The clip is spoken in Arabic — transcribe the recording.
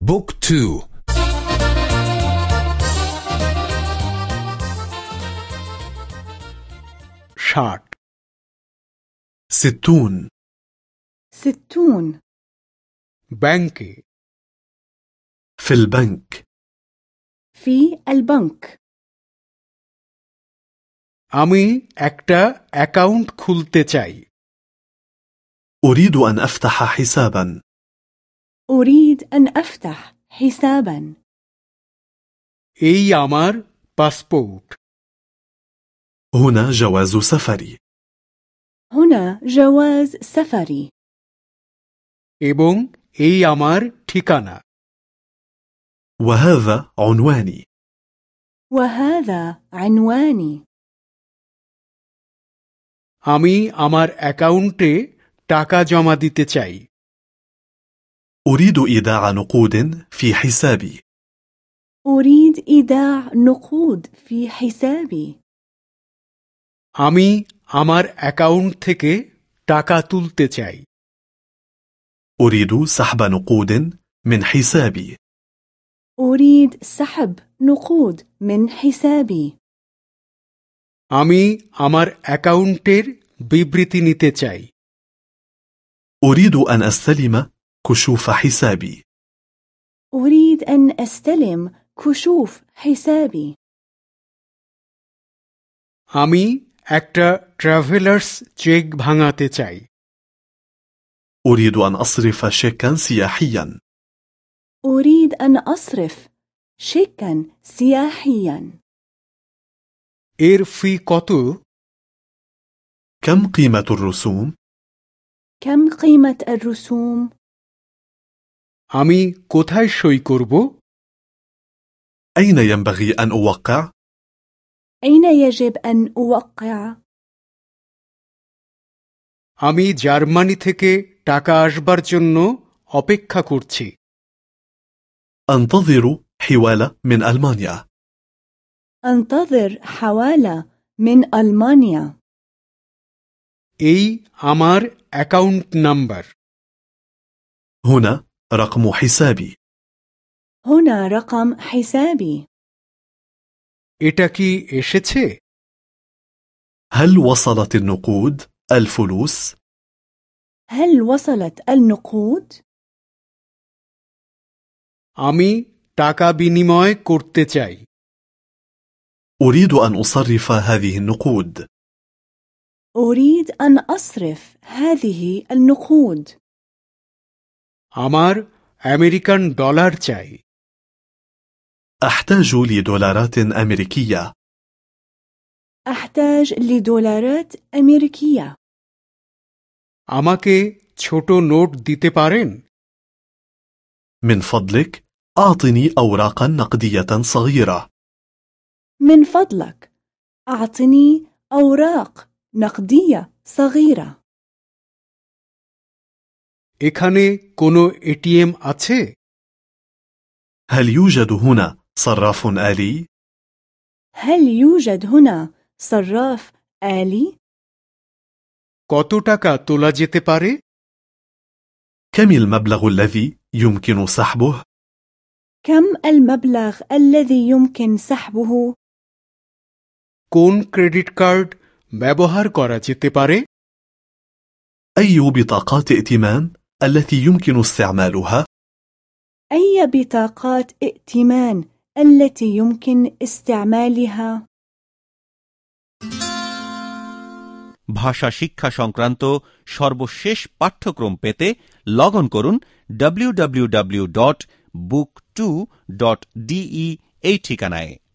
بوك تو ষাট ستون ستون ব্যাংকে في البنك في البنك আমি একটা অ্যাকাউন্ট খুলতে চাই أريد أن أفتح حسابا أريد أن أفتح حسابا এই আমার পাসপোর্ট هنا جواز سفري هنا جواز سفري এবং এই আমার ঠিকানা وهذا عنواني وهذا عنواني আমি আমার অ্যাকাউন্টে টাকা জমা দিতে চাই أريد إيداع نقود في حسابي أريد إيداع نقود في حسابي আমি আমার অ্যাকাউন্ট থেকে টাকা তুলতে চাই أريد سحب نقود من حسابي أريد سحب نقود من حسابي আমি আমার অ্যাকাউন্টের বিবৃতি নিতে চাই أريد أن أستلم كشوف حسابي أريد أن أستلم كشوف حسابي আমি একটা ট্রাভেলার্স চেক ভাঙাতে চাই أريد أن أصرف شيكا سياحيا أريد أن أصرف شيكا سياحيا এর ফি কত كم قيمة الرسوم؟ كم قيمة الرسوم؟ আমি কোথায় সই করব أين ينبغي أن أوقع؟ أين يجب أن أوقع؟ আমি জার্মানি থেকে টাকা আসবার জন্য অপেক্ষা করছি أنتظر حوالة من ألمانيا أنتظر حوالة من ألمانيا এই আমার অ্যাকাউন্ট নাম্বার هنا رقم حسابي هنا رقم حسابي এটা কি এসেছে هل وصلت النقود الفلوس؟ هل وصلت النقود؟ আমি টাকা বিনিময় করতে চাই أريد أن أصرف هذه النقود أريد أن أصرف هذه النقود আমার আমেরিকান ডলার চাই أحتاج لدولارات أمريكية أحتاج لدولارات أمريكية আমাকে ছোট নোট দিতে পারেন من فضلك أعطني أوراقا نقدية صغيرة من فضلك أعطني أوراق نقدية صغيرة এখানে কোনো এটিএম আছে هل يوجد هنا صراف آلي؟ هل يوجد هنا صراف آلي؟ কত টাকা তোলা যেতে পারে كم المبلغ الذي يمكن سحبه؟ كم المبلغ الذي يمكن سحبه؟ কোন ক্রেডিট কার্ড ব্যবহার করা যেতে পারে أي بطاقات ائتمان التي يمكن استعمالها؟ أي بطاقات ائتمان التي يمكن استعمالها؟ ভাষা শিক্ষা সংক্রান্ত সর্বশেষ পাঠ্যক্রম পেতে লগ অন করুন www.book2.de এই ঠিকানায়